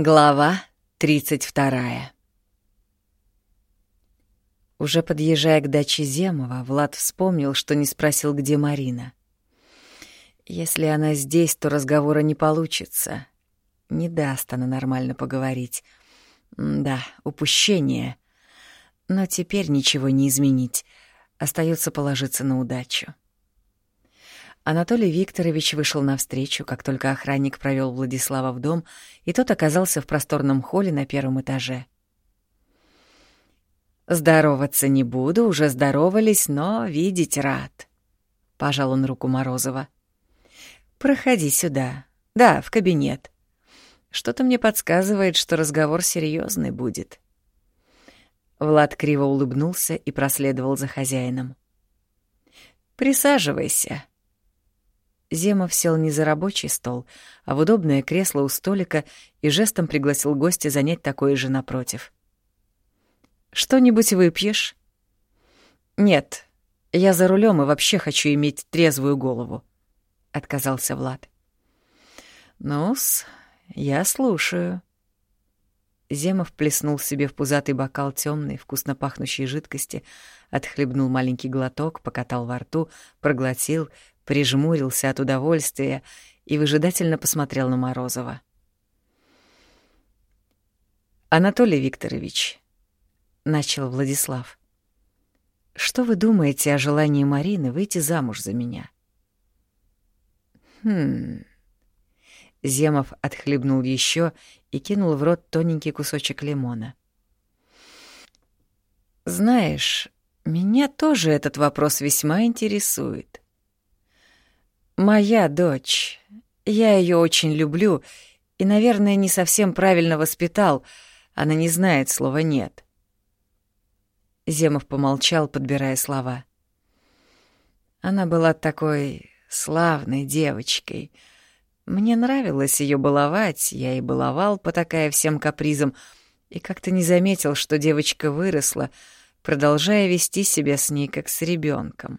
Глава 32 Уже подъезжая к даче Земова, Влад вспомнил, что не спросил, где Марина. Если она здесь, то разговора не получится. Не даст она нормально поговорить. Да, упущение. Но теперь ничего не изменить. Остается положиться на удачу. Анатолий Викторович вышел навстречу, как только охранник провел Владислава в дом, и тот оказался в просторном холле на первом этаже. «Здороваться не буду, уже здоровались, но видеть рад», — пожал он руку Морозова. «Проходи сюда. Да, в кабинет. Что-то мне подсказывает, что разговор серьезный будет». Влад криво улыбнулся и проследовал за хозяином. «Присаживайся», Земов сел не за рабочий стол, а в удобное кресло у столика и жестом пригласил гостя занять такое же напротив. «Что-нибудь выпьешь?» «Нет, я за рулем и вообще хочу иметь трезвую голову», — отказался Влад. «Ну-с, я слушаю». Земов плеснул себе в пузатый бокал темной, вкусно пахнущей жидкости, отхлебнул маленький глоток, покатал во рту, проглотил, прижмурился от удовольствия и выжидательно посмотрел на Морозова. «Анатолий Викторович», — начал Владислав, — «что вы думаете о желании Марины выйти замуж за меня?» «Хм...» Земов отхлебнул еще и кинул в рот тоненький кусочек лимона. «Знаешь, меня тоже этот вопрос весьма интересует. Моя дочь. Я ее очень люблю и, наверное, не совсем правильно воспитал. Она не знает слова «нет». Земов помолчал, подбирая слова. Она была такой славной девочкой. Мне нравилось ее баловать, я и баловал, потакая всем капризам, и как-то не заметил, что девочка выросла, продолжая вести себя с ней как с ребенком.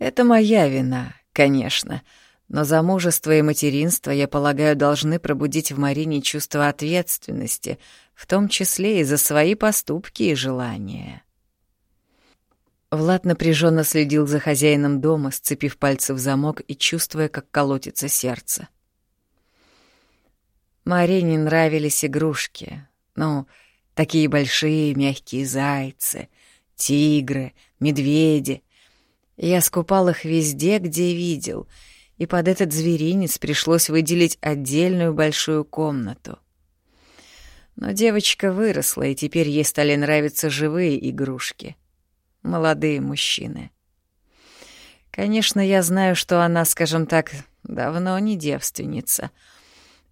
Это моя вина, конечно, но замужество и материнство, я полагаю, должны пробудить в Марине чувство ответственности, в том числе и за свои поступки и желания. Влад напряженно следил за хозяином дома, сцепив пальцы в замок и чувствуя, как колотится сердце. Марине нравились игрушки. Ну, такие большие мягкие зайцы, тигры, медведи — я скупал их везде, где видел, и под этот зверинец пришлось выделить отдельную большую комнату. Но девочка выросла, и теперь ей стали нравиться живые игрушки. Молодые мужчины. Конечно, я знаю, что она, скажем так, давно не девственница.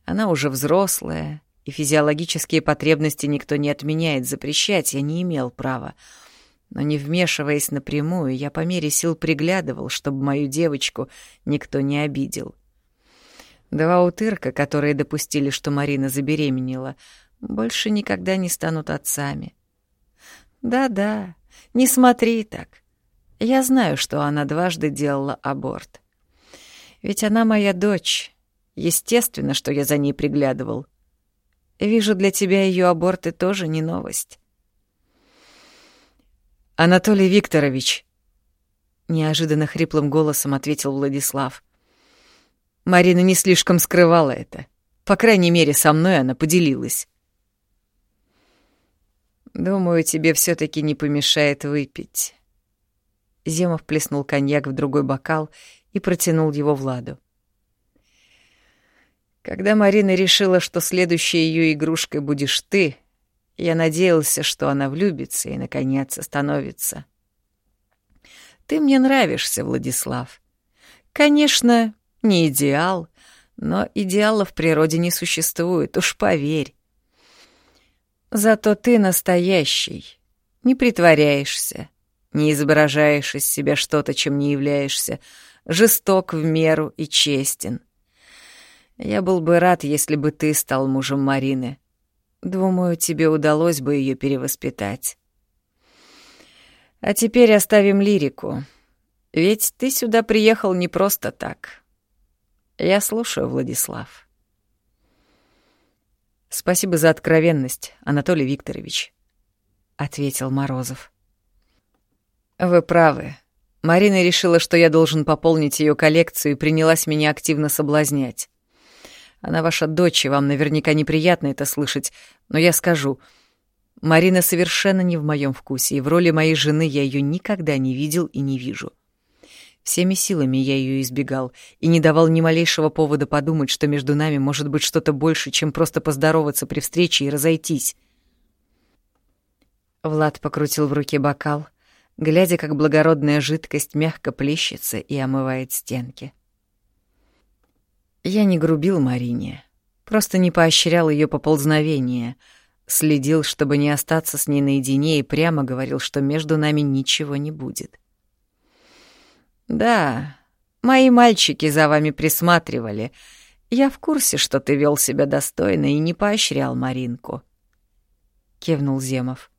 Она уже взрослая, и физиологические потребности никто не отменяет, запрещать я не имел права. Но не вмешиваясь напрямую, я по мере сил приглядывал, чтобы мою девочку никто не обидел. Два утырка, которые допустили, что Марина забеременела, больше никогда не станут отцами. Да-да, не смотри так. Я знаю, что она дважды делала аборт. Ведь она моя дочь. Естественно, что я за ней приглядывал. Вижу, для тебя ее аборты тоже не новость. «Анатолий Викторович!» Неожиданно хриплым голосом ответил Владислав. Марина не слишком скрывала это. По крайней мере, со мной она поделилась. «Думаю, тебе все таки не помешает выпить». Земов плеснул коньяк в другой бокал и протянул его Владу. Когда Марина решила, что следующей ее игрушкой будешь ты, я надеялся, что она влюбится и, наконец, остановится. Ты мне нравишься, Владислав. Конечно, не идеал, но идеала в природе не существует, уж поверь. Зато ты настоящий, не притворяешься, не изображаешь из себя что-то, чем не являешься, жесток в меру и честен. Я был бы рад, если бы ты стал мужем Марины. Думаю, тебе удалось бы ее перевоспитать. А теперь оставим лирику. Ведь ты сюда приехал не просто так. Я слушаю, Владислав. Спасибо за откровенность, Анатолий Викторович, ответил Морозов. Вы правы. Марина решила, что я должен пополнить ее коллекцию и принялась меня активно соблазнять. Она ваша дочь, и вам наверняка неприятно это слышать, но я скажу. Марина совершенно не в моем вкусе, и в роли моей жены я ее никогда не видел и не вижу. Всеми силами я ее избегал и не давал ни малейшего повода подумать, что между нами может быть что-то больше, чем просто поздороваться при встрече и разойтись. Влад покрутил в руке бокал, глядя, как благородная жидкость мягко плещется и омывает стенки. Я не грубил Марине, просто не поощрял ее поползновение, следил, чтобы не остаться с ней наедине и прямо говорил, что между нами ничего не будет. — «Да, мои мальчики за вами присматривали. Я в курсе, что ты вел себя достойно и не поощрял Маринку», — кивнул Земов.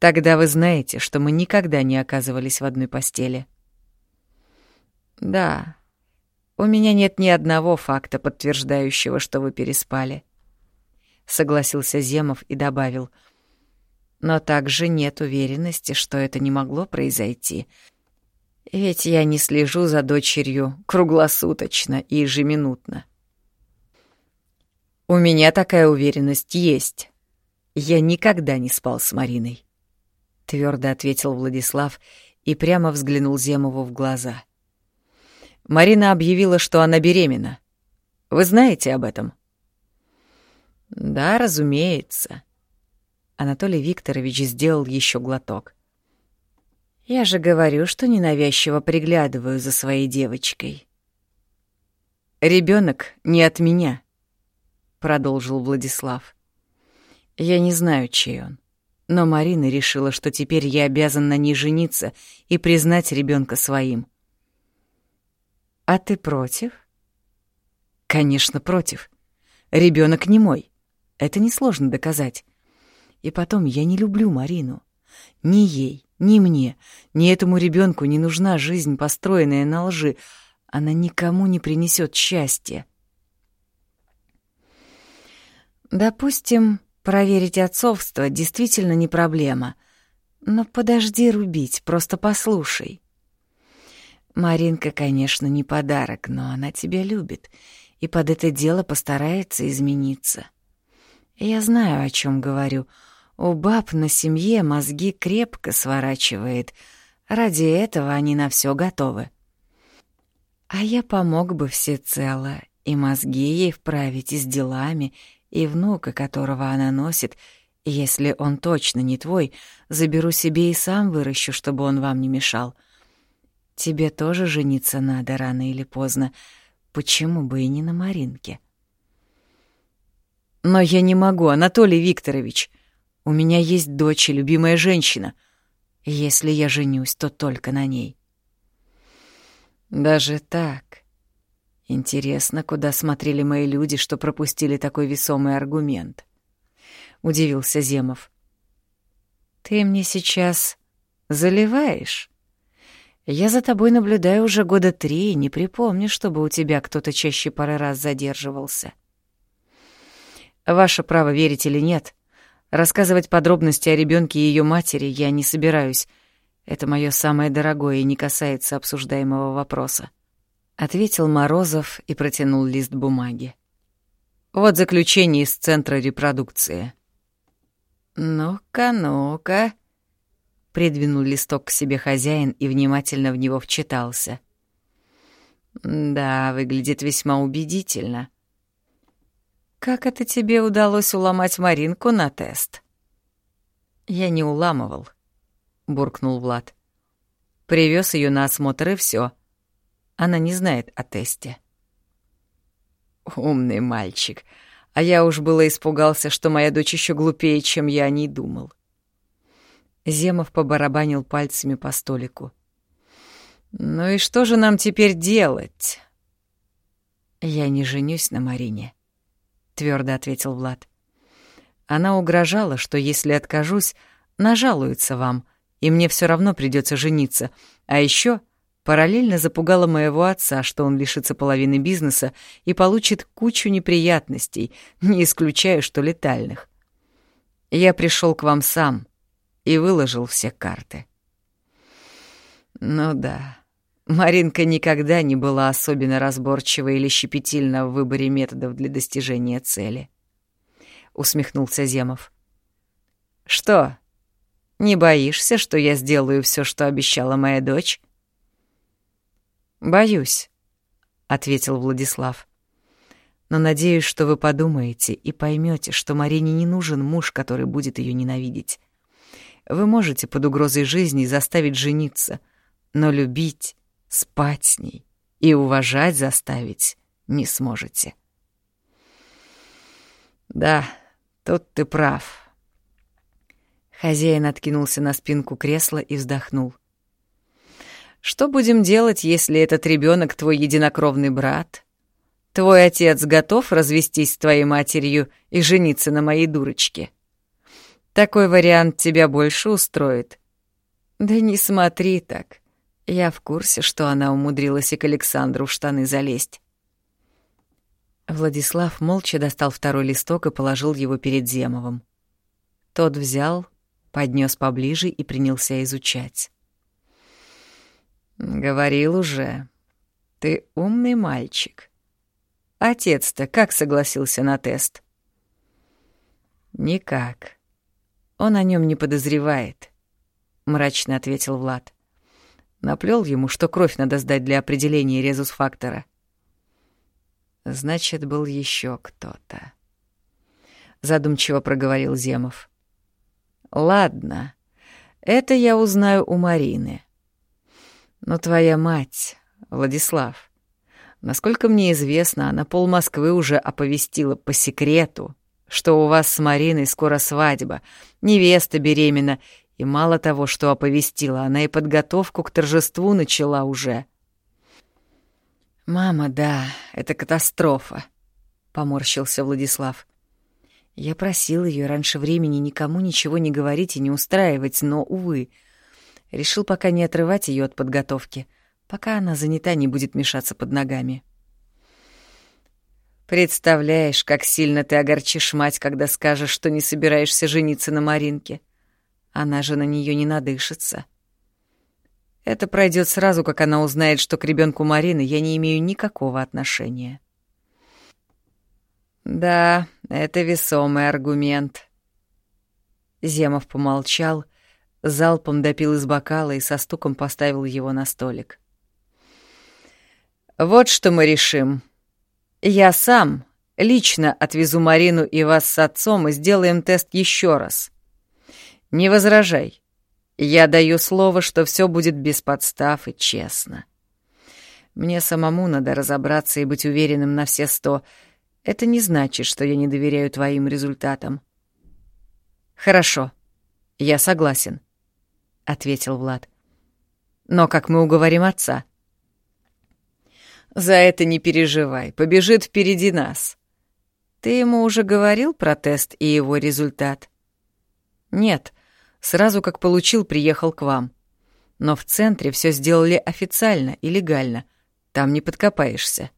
«Тогда вы знаете, что мы никогда не оказывались в одной постели». «Да, у меня нет ни одного факта, подтверждающего, что вы переспали», — согласился Земов и добавил. «Но также нет уверенности, что это не могло произойти» Ведь я не слежу за дочерью круглосуточно и ежеминутно. У меня такая уверенность есть. Я никогда не спал с Мариной, твердо ответил Владислав и прямо взглянул Земову в глаза. Марина объявила, что она беременна. Вы знаете об этом? Да, разумеется. Анатолий Викторович сделал еще глоток. Я же говорю, что ненавязчиво приглядываю за своей девочкой. Ребенок не от меня, продолжил Владислав. Я не знаю, чей он, но Марина решила, что теперь я обязан на ней жениться и признать ребенка своим. А ты против? Конечно, против. Ребенок не мой. Это несложно доказать. И потом, я не люблю Марину. Ни ей, ни мне, ни этому ребенку не нужна жизнь, построенная на лжи. Она никому не принесет счастья. Допустим, проверить отцовство действительно не проблема. Но подожди рубить, просто послушай. Маринка, конечно, не подарок, но она тебя любит, и под это дело постарается измениться. Я знаю, о чем говорю — у баб на семье мозги крепко сворачивает. Ради этого они на все готовы. А я помог бы всецело и мозги ей вправить и с делами, и внука, которого она носит, если он точно не твой, заберу себе и сам выращу, чтобы он вам не мешал. Тебе тоже жениться надо рано или поздно. Почему бы и не на Маринке? Но я не могу, Анатолий Викторович. У меня есть дочь и любимая женщина. Если я женюсь, то только на ней. Даже так. Интересно, куда смотрели мои люди, что пропустили такой весомый аргумент. Удивился Земов. Ты мне сейчас заливаешь? Я за тобой наблюдаю уже года три и не припомню, чтобы у тебя кто-то чаще пары раз задерживался. Ваше право верить или нет, Рассказывать подробности о ребенке и ее матери я не собираюсь. Это мое самое дорогое и не касается обсуждаемого вопроса. Ответил Морозов и протянул лист бумаги. Вот заключение из центра репродукции. «Ну-ка, ну-ка», — придвинул листок к себе хозяин и внимательно в него вчитался. «Да, выглядит весьма убедительно. Как это тебе удалось уломать Маринку на тест? Я не уламывал, буркнул Влад. Привез ее на осмотр и все. Она не знает о тесте. Умный мальчик. А я уж было испугался, что моя дочь еще глупее, чем я о ней думал. Земов побарабанил пальцами по столику. «Ну и что же нам теперь делать?» «Я не женюсь на Марине», твердо ответил Влад. Она угрожала, что если откажусь, нажалуется вам, и мне все равно придется жениться. А еще параллельно запугала моего отца, что он лишится половины бизнеса и получит кучу неприятностей, не исключая, что летальных. Я пришел к вам сам и выложил все карты. Ну да, Маринка никогда не была особенно разборчива или щепетильна в выборе методов для достижения цели. Усмехнулся Земов. Что, не боишься, что я сделаю все, что обещала моя дочь? Боюсь, ответил Владислав. Но надеюсь, что вы подумаете и поймете, что Марине не нужен муж, который будет ее ненавидеть. Вы можете под угрозой жизни заставить жениться, но любить, спать с ней и уважать заставить не сможете. Да, тут ты прав. Хозяин откинулся на спинку кресла и вздохнул. Что будем делать, если этот ребенок твой единокровный брат? Твой отец готов развестись с твоей матерью и жениться на моей дурочке? Такой вариант тебя больше устроит? Да не смотри так. Я в курсе, что она умудрилась и к Александру в штаны залезть. Владислав молча достал второй листок и положил его перед Земовым. Тот взял, поднес поближе и принялся изучать. «Говорил уже. Ты умный мальчик. Отец-то как согласился на тест?» «Никак. Он о нем не подозревает», — мрачно ответил Влад. Наплел ему, что кровь надо сдать для определения резус-фактора. Значит, был еще кто-то. Задумчиво проговорил Земов. Ладно, это я узнаю у Марины. Но твоя мать, Владислав, насколько мне известно, она пол Москвы уже оповестила по секрету, что у вас с Мариной скоро свадьба, невеста беременна, и мало того, что оповестила, она и подготовку к торжеству начала уже. «Мама, да, это катастрофа», — поморщился Владислав. Я просил ее раньше времени никому ничего не говорить и не устраивать, но, увы, решил пока не отрывать ее от подготовки, пока она занята не будет мешаться под ногами. Представляешь, как сильно ты огорчишь мать, когда скажешь, что не собираешься жениться на Маринке. Она же на нее не надышится. Это пройдет сразу, как она узнает, что к ребенку Марины я не имею никакого отношения. Да, это весомый аргумент. Земов помолчал, залпом допил из бокала и со стуком поставил его на столик. Вот что мы решим. Я сам лично отвезу Марину и вас с отцом и сделаем тест еще раз. Не возражай. Я даю слово, что все будет без подстав и честно. Мне самому надо разобраться и быть уверенным на все сто — это не значит, что я не доверяю твоим результатам. Хорошо, я согласен, ответил Влад. Но как мы уговорим отца? За это не переживай, побежит впереди нас. Ты ему уже говорил про тест и его результат? Нет, сразу как получил, приехал к вам. Но в центре все сделали официально и легально. Там не подкопаешься.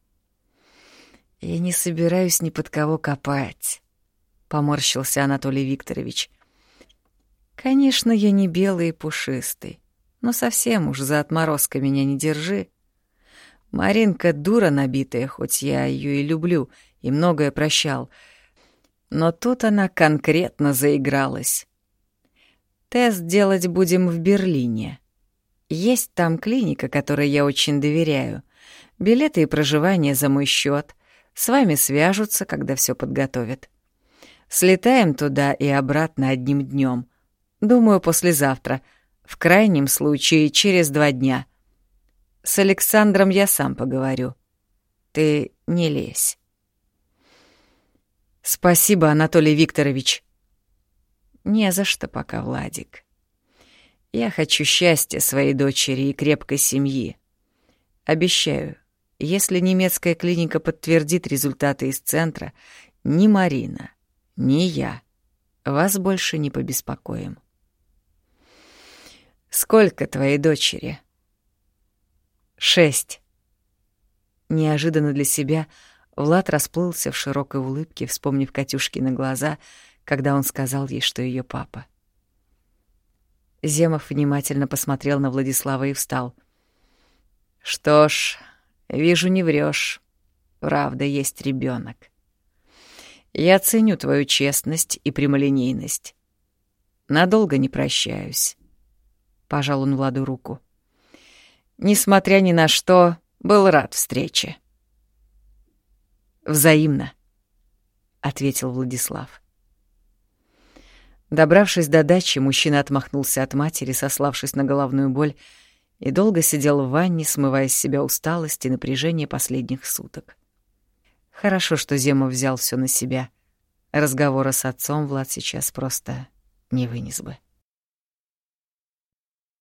«Я не собираюсь ни под кого копать», — поморщился Анатолий Викторович. «Конечно, я не белый и пушистый, но совсем уж за отморозка меня не держи. Маринка дура набитая, хоть я ее и люблю, и многое прощал. Но тут она конкретно заигралась. Тест делать будем в Берлине. Есть там клиника, которой я очень доверяю. Билеты и проживание за мой счет — с вами свяжутся, когда все подготовят. Слетаем туда и обратно одним днем. Думаю, послезавтра. В крайнем случае, через два дня. С Александром я сам поговорю. Ты не лезь. Спасибо, Анатолий Викторович. Не за что пока, Владик. Я хочу счастья своей дочери и крепкой семьи. Обещаю, если немецкая клиника подтвердит результаты из центра, ни Марина, ни я вас больше не побеспокоим. Сколько твоей дочери? Шесть. Неожиданно для себя Влад расплылся в широкой улыбке, вспомнив Катюшкины глаза, когда он сказал ей, что ее папа. Земов внимательно посмотрел на Владислава и встал. «Что ж, вижу, не врешь. Правда, есть ребенок. Я ценю твою честность и прямолинейность. Надолго не прощаюсь». Пожал он Владу руку. «Несмотря ни на что, был рад встрече». «Взаимно», — ответил Владислав. Добравшись до дачи, мужчина отмахнулся от матери, сославшись на головную боль, и долго сидел в ванне, смывая с себя усталость и напряжение последних суток. Хорошо, что Зема взял все на себя. Разговора с отцом Влад сейчас просто не вынес бы.